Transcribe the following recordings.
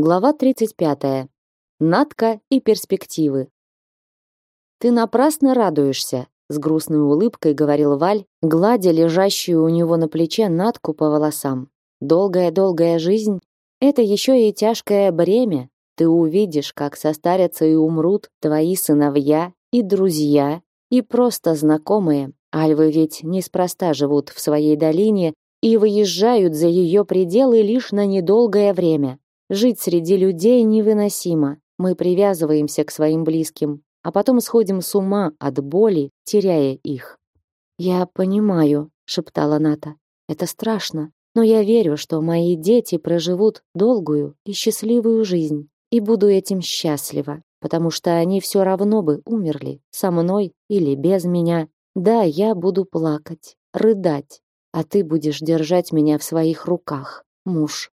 Глава 35. Надка и перспективы. Ты напрасно радуешься, с грустной улыбкой говорил Валь, гладя лежащую у него на плече Натку по волосам. Долгая-долгая жизнь это еще и тяжкое бремя. Ты увидишь, как состарятся и умрут твои сыновья и друзья, и просто знакомые. Альвы ведь неспроста живут в своей долине и выезжают за ее пределы лишь на недолгое время. Жить среди людей невыносимо. Мы привязываемся к своим близким, а потом сходим с ума от боли, теряя их. Я понимаю, шептала Ната. Это страшно, но я верю, что мои дети проживут долгую и счастливую жизнь, и буду этим счастлива, потому что они все равно бы умерли со мной или без меня. Да, я буду плакать, рыдать, а ты будешь держать меня в своих руках, муж.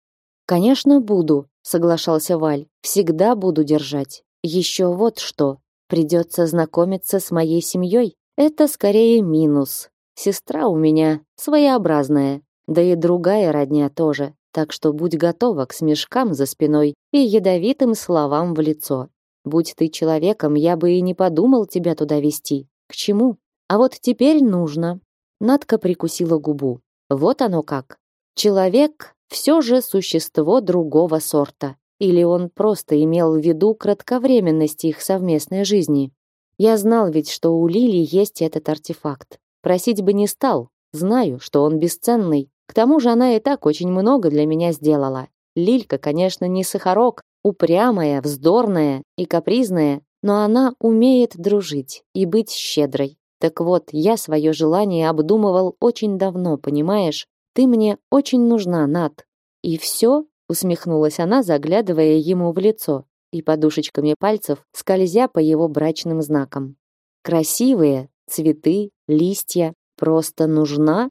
Конечно, буду, соглашался Валь. Всегда буду держать. Еще вот что. Придется знакомиться с моей семьей. Это скорее минус. Сестра у меня своеобразная, да и другая родня тоже. Так что будь готова к смешкам за спиной и ядовитым словам в лицо. Будь ты человеком, я бы и не подумал тебя туда вести. К чему? А вот теперь нужно. Надка прикусила губу. Вот оно как. Человек все же существо другого сорта. Или он просто имел в виду кратковременность их совместной жизни. Я знал ведь, что у Лили есть этот артефакт. Просить бы не стал. Знаю, что он бесценный. К тому же она и так очень много для меня сделала. Лилька, конечно, не сахарок, упрямая, вздорная и капризная, но она умеет дружить и быть щедрой. Так вот, я свое желание обдумывал очень давно, понимаешь? Ты мне очень нужна, Над. И все? усмехнулась она, заглядывая ему в лицо и подушечками пальцев скользя по его брачным знакам. Красивые цветы, листья, просто нужна?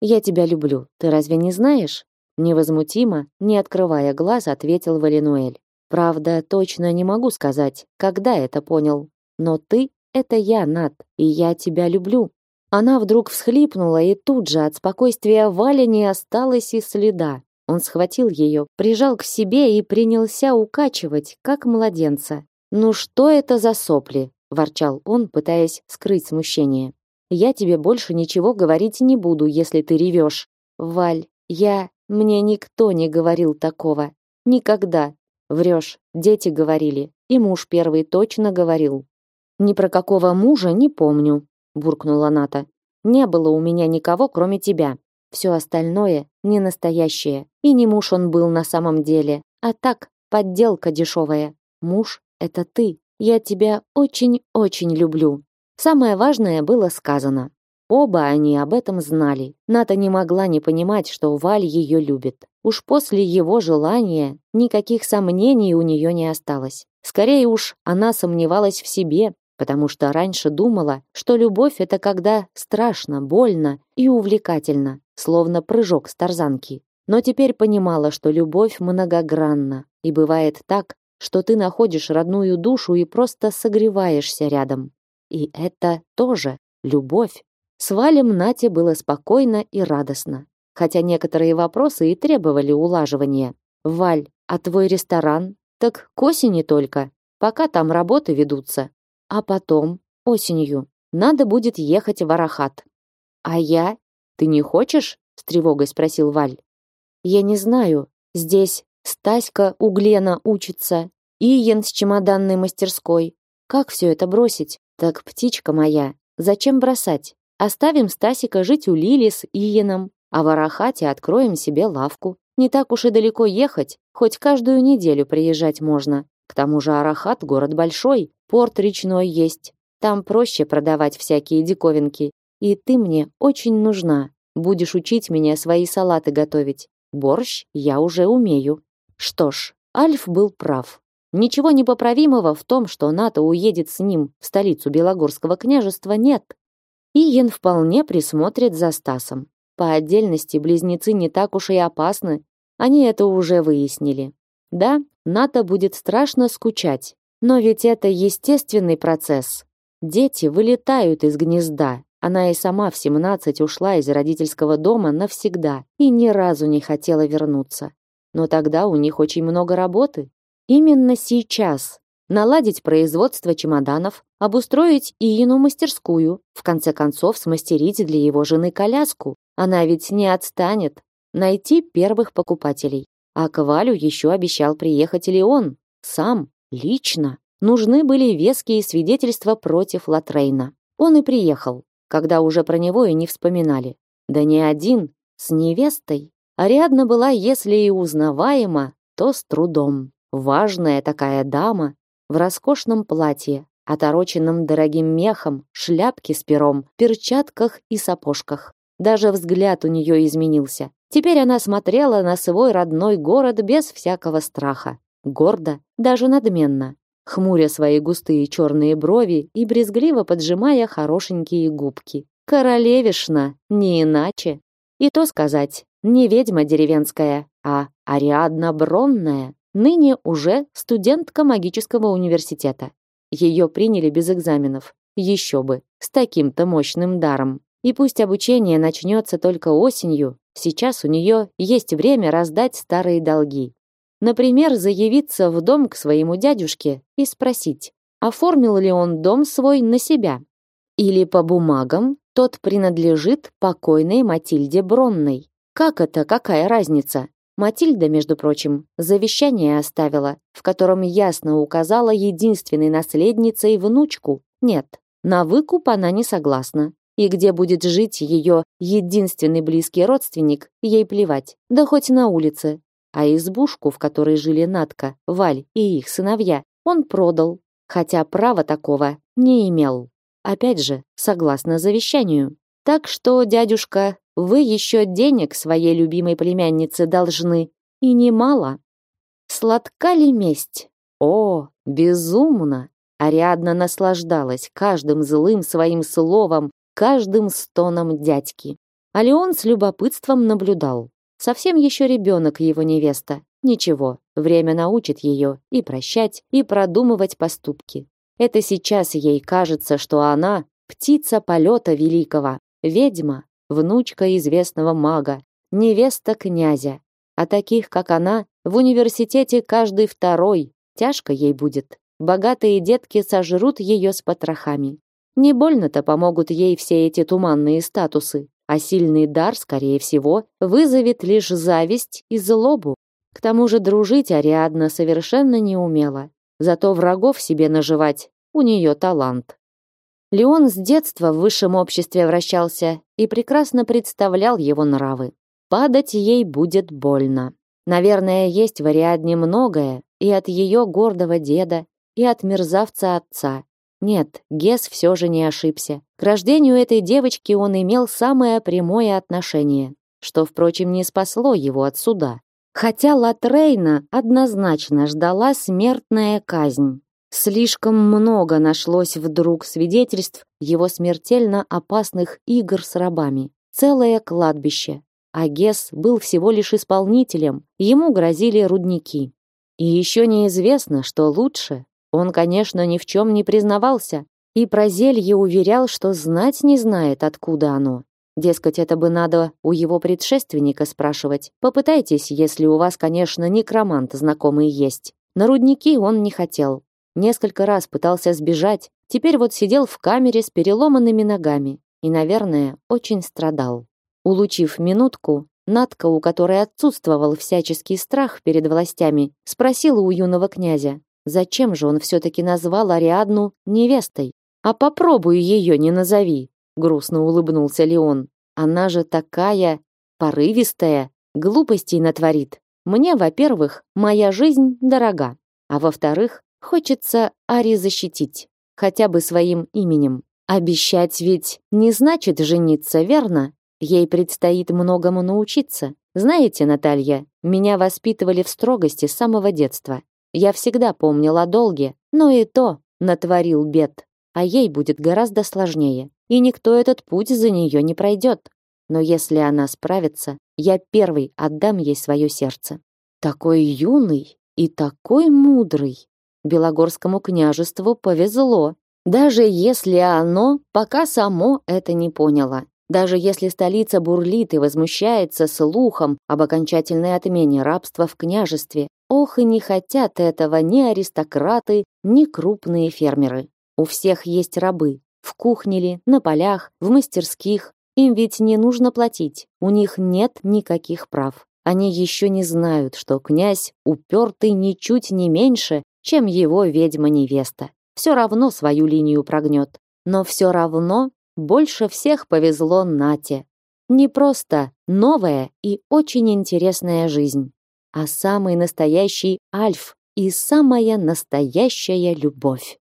Я тебя люблю. Ты разве не знаешь? невозмутимо, не открывая глаз, ответил Валинуэль. Правда, точно не могу сказать, когда это понял. Но ты это я, Над, и я тебя люблю. Она вдруг всхлипнула, и тут же от спокойствия Вали не осталось и следа. Он схватил ее, прижал к себе и принялся укачивать, как младенца. «Ну что это за сопли?» – ворчал он, пытаясь скрыть смущение. «Я тебе больше ничего говорить не буду, если ты ревешь. Валь, я... Мне никто не говорил такого. Никогда. Врешь, дети говорили. И муж первый точно говорил. Ни про какого мужа не помню буркнула Ната. Не было у меня никого, кроме тебя. Все остальное не настоящее. И не муж он был на самом деле, а так, подделка дешевая. Муж это ты. Я тебя очень-очень люблю. Самое важное было сказано. Оба они об этом знали. Ната не могла не понимать, что Валь ее любит. Уж после его желания никаких сомнений у нее не осталось. Скорее уж, она сомневалась в себе, потому что раньше думала, что любовь это когда страшно, больно и увлекательно, словно прыжок с тарзанки. Но теперь понимала, что любовь многогранна, и бывает так, что ты находишь родную душу и просто согреваешься рядом. И это тоже любовь. С Валем Нате было спокойно и радостно, хотя некоторые вопросы и требовали улаживания. «Валь, а твой ресторан? Так к осени только, пока там работы ведутся. А потом, осенью, надо будет ехать в Арахат. А я? Ты не хочешь? С тревогой спросил Валь. Я не знаю. Здесь Стаська у Глена учится, Иен с чемоданной мастерской. Как все это бросить? Так, птичка моя, зачем бросать? Оставим Стасика жить у Лили с Иеном, а в Арахате откроем себе лавку. Не так уж и далеко ехать, хоть каждую неделю приезжать можно. К тому же Арахат город большой, порт речной есть. Там проще продавать всякие диковинки. И ты мне очень нужна. Будешь учить меня свои салаты готовить. Борщ я уже умею. Что ж, Альф был прав. Ничего непоправимого в том, что НАТО уедет с ним в столицу Белогорского княжества, нет. Иен вполне присмотрит за Стасом. По отдельности близнецы не так уж и опасны. Они это уже выяснили. Да, НАТО будет страшно скучать, но ведь это естественный процесс. Дети вылетают из гнезда. Она и сама в 17 ушла из родительского дома навсегда и ни разу не хотела вернуться. но тогда у них очень много работы. Именно сейчас наладить производство чемоданов, обустроить Иину мастерскую, в конце концов смастерить для его жены коляску. Она ведь не отстанет. Найти первых покупателей. А к Валю еще обещал приехать Леон. Сам, лично. Нужны были веские свидетельства против Латрейна. Он и приехал, когда уже про него и не вспоминали. Да не один, с невестой. Ариадна была, если и узнаваема, то с трудом. Важная такая дама, в роскошном платье, отороченном дорогим мехом, шляпке с пером, перчатках и сапожках. Даже взгляд у нее изменился. Теперь она смотрела на свой родной город без всякого страха. Гордо, даже надменно, хмуря свои густые черные брови и брезгливо поджимая хорошенькие губки. Королевишна, не иначе. И то сказать, не ведьма деревенская, а Ариадна Бронная ныне уже студентка магического университета. Ее приняли без экзаменов. Еще бы, с таким-то мощным даром. И пусть обучение начнется только осенью, сейчас у нее есть время раздать старые долги. Например, заявиться в дом к своему дядюшке и спросить, оформил ли он дом свой на себя. Или по бумагам тот принадлежит покойной Матильде Бронной. Как это, какая разница? Матильда, между прочим, завещание оставила, в котором ясно указала единственной наследницей внучку. Нет, на выкуп она не согласна. И где будет жить ее единственный близкий родственник, ей плевать. Да хоть на улице. А избушку, в которой жили Натка, Валь и их сыновья, он продал, хотя права такого не имел. Опять же, согласно завещанию. Так что, дядюшка, вы еще денег своей любимой племяннице должны, и немало. Сладка ли месть? О, безумно! Ариадна наслаждалась каждым злым своим словом, каждым стоном дядьки. А Леон с любопытством наблюдал. Совсем еще ребенок его невеста. Ничего, время научит ее и прощать, и продумывать поступки. Это сейчас ей кажется, что она — птица полета великого, ведьма, внучка известного мага, невеста князя. А таких, как она, в университете каждый второй. Тяжко ей будет. Богатые детки сожрут ее с потрохами. Не больно-то помогут ей все эти туманные статусы, а сильный дар, скорее всего, вызовет лишь зависть и злобу. К тому же дружить Ариадна совершенно не умела. Зато врагов себе наживать у нее талант. Леон с детства в высшем обществе вращался и прекрасно представлял его нравы. Падать ей будет больно. Наверное, есть в Ариадне многое и от ее гордого деда, и от мерзавца отца. Нет, Гес все же не ошибся. К рождению этой девочки он имел самое прямое отношение, что, впрочем, не спасло его от суда. Хотя Латрейна однозначно ждала смертная казнь. Слишком много нашлось вдруг свидетельств его смертельно опасных игр с рабами. Целое кладбище. А Гес был всего лишь исполнителем, ему грозили рудники. И еще неизвестно, что лучше. Он, конечно, ни в чем не признавался, и про зелье уверял, что знать не знает, откуда оно. Дескать, это бы надо у его предшественника спрашивать. Попытайтесь, если у вас, конечно, некромант знакомый есть. На рудники он не хотел, Несколько раз пытался сбежать, теперь вот сидел в камере с переломанными ногами и, наверное, очень страдал. Улучив минутку, Натка, у которой отсутствовал всяческий страх перед властями, спросила у юного князя, зачем же он все-таки назвал Ариадну невестой. «А попробуй ее не назови», — грустно улыбнулся Леон. «Она же такая порывистая, глупостей натворит. Мне, во-первых, моя жизнь дорога, а во-вторых, Хочется Ари защитить, хотя бы своим именем. Обещать ведь не значит жениться, верно? Ей предстоит многому научиться. Знаете, Наталья, меня воспитывали в строгости с самого детства. Я всегда помнил о долге, но и то натворил бед. А ей будет гораздо сложнее, и никто этот путь за нее не пройдет. Но если она справится, я первый отдам ей свое сердце. Такой юный и такой мудрый. Белогорскому княжеству повезло, даже если оно пока само это не поняло. Даже если столица бурлит и возмущается слухом об окончательной отмене рабства в княжестве, ох и не хотят этого ни аристократы, ни крупные фермеры. У всех есть рабы. В кухне ли, на полях, в мастерских. Им ведь не нужно платить. У них нет никаких прав. Они еще не знают, что князь упертый ничуть не меньше, чем его ведьма-невеста. Все равно свою линию прогнет. Но все равно больше всех повезло Нате. Не просто новая и очень интересная жизнь, а самый настоящий альф и самая настоящая любовь.